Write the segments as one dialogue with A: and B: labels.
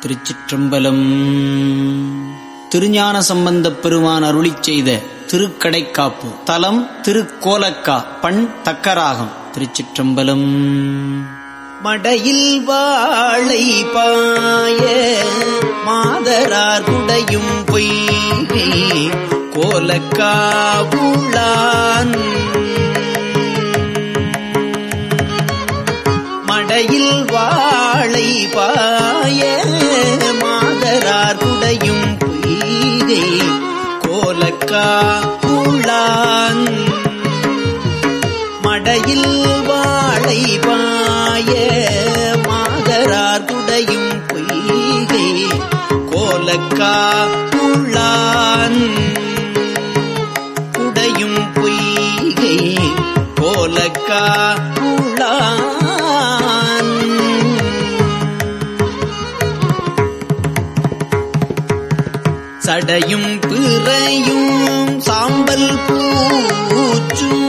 A: திருச்சிற்றம்பலம். திருஞான சம்பந்தப் பெருமான் அருளி செய்த திருக்கடைக்காப்பு தலம் திருக்கோலக்கா பண் தக்கராகம் திருச்சிற்றம்பலம். மடையில் வாழை பாய மாதரார் குடையும் பொய் கோலக்காவுளான் பாய மாதரார் குடையும் பொய்கை கோலக்காவுளான் மடையில் வாழை பாய மாதரார் குடையும் பொய்கை கோலக்கா உள்ளான் உடையும் பொய்கை கோலக்கா சடையும் பிறையும் சாம்பல் பூச்சும்.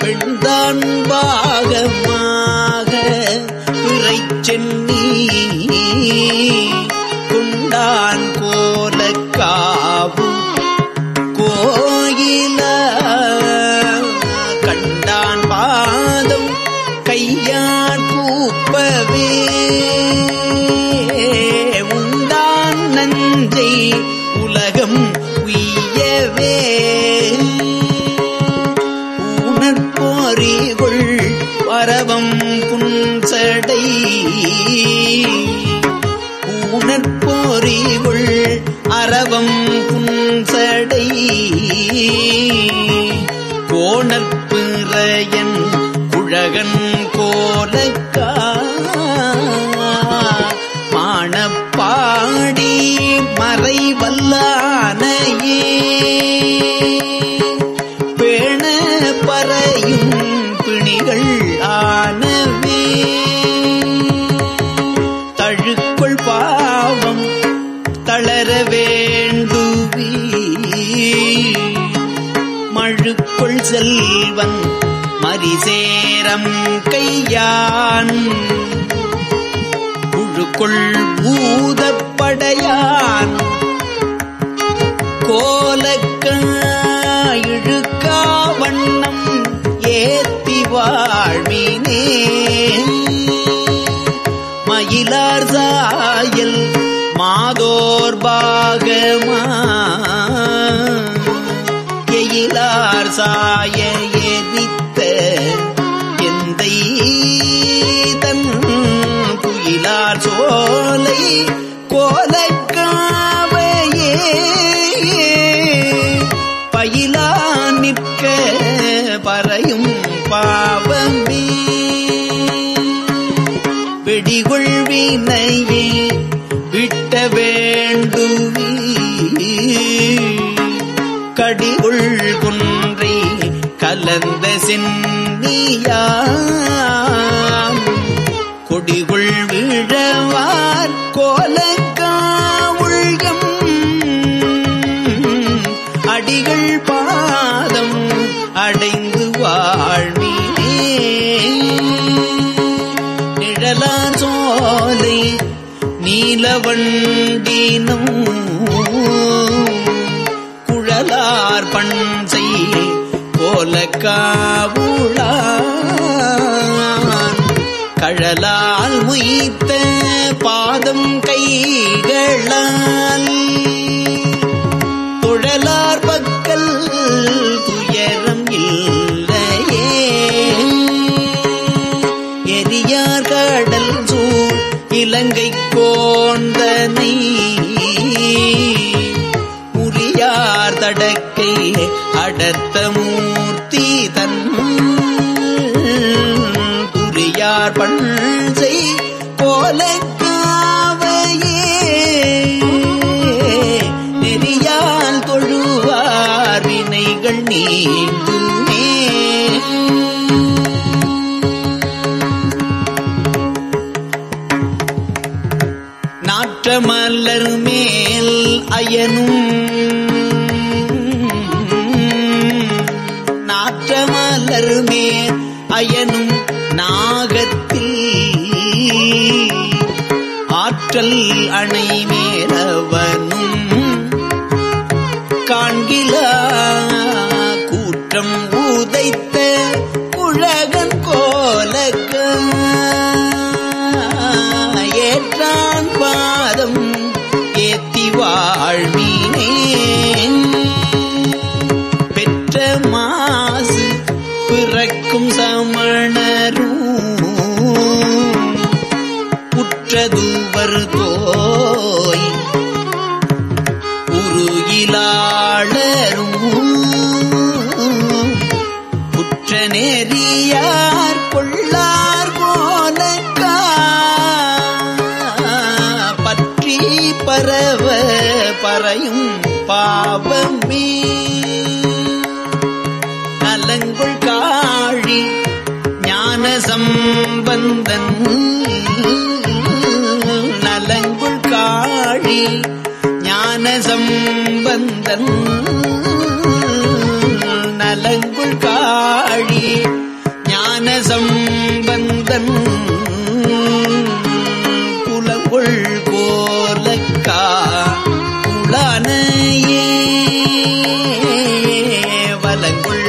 A: பெண்தான் பாகம் அரவம் புன்சடை. கோணற்பிறையன் குழகன் கோலக்கா. மானப்பாடி மறைவல்லானையே. பேண பறையும் செல்வன் மரிசேரம் கையான். குழுக்குள் பூதப்படையான் கோலக்க வண்ணம் ஏத்தி வாழ்வினே. மயிலார் சாயல் மாதோர்பாகமா பாகமா சாய எதித்த எந்தை தன் குயிலார் சோலை கோலக்காவையே. பயிலா நிற்க பறையும் பாவமே. வெடிகொள்வினையே விட்ட வேண்டும். கடிகுள் குன்றை கலந்த சென்னியாம் கொடிகுள் விழவார் கோலக்காவுள்யம் அடிகள் பாதம் அடைந்து வாழ்வினே. நிழலார் சோலை நீலவண்டினும் குழலார் பண்சை காவுளான் கழலால் உய்த்த பாதம் கைகளால். தொழலார் பக்கல் துயரம் இல்லையே. எரியார் கடல் சூழ் இலங்கை கோந்தனை முறியார் அடர்த்த மூர்த்தி தன் குறியார் பண்சை போல காவையே நெறியால் தொழுவார் வினைகள் நீங்குமே. நாற்ற மலர் மேல் அயனும் மலர் அயனும் நாகத்தில். ஆற்றல் அணை மேலவனும் காண்கில கூற்றம் உதைத்த உலகன் கோலக்க. ஏற்றான் பாதம் ஏத்தி வாழ்வினே உருகிலாளரும் குற்ற நெறியார் கொள்ளார் போலக்கா பற்றி பரவ பறையும் பாவமே நலங்குள் காழி ஞான சம்பந்தன். நலங்குள் காழி ஞான சம்பந்தன் நலங்குள் காழி ஞான சம்பந்தன் குலங்குள் கோலக்கா குளானையே வலங்குள்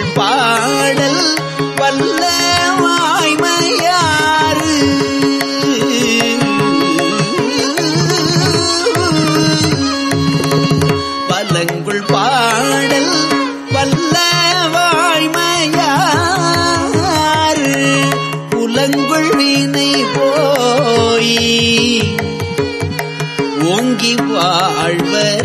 A: வாழ்வரே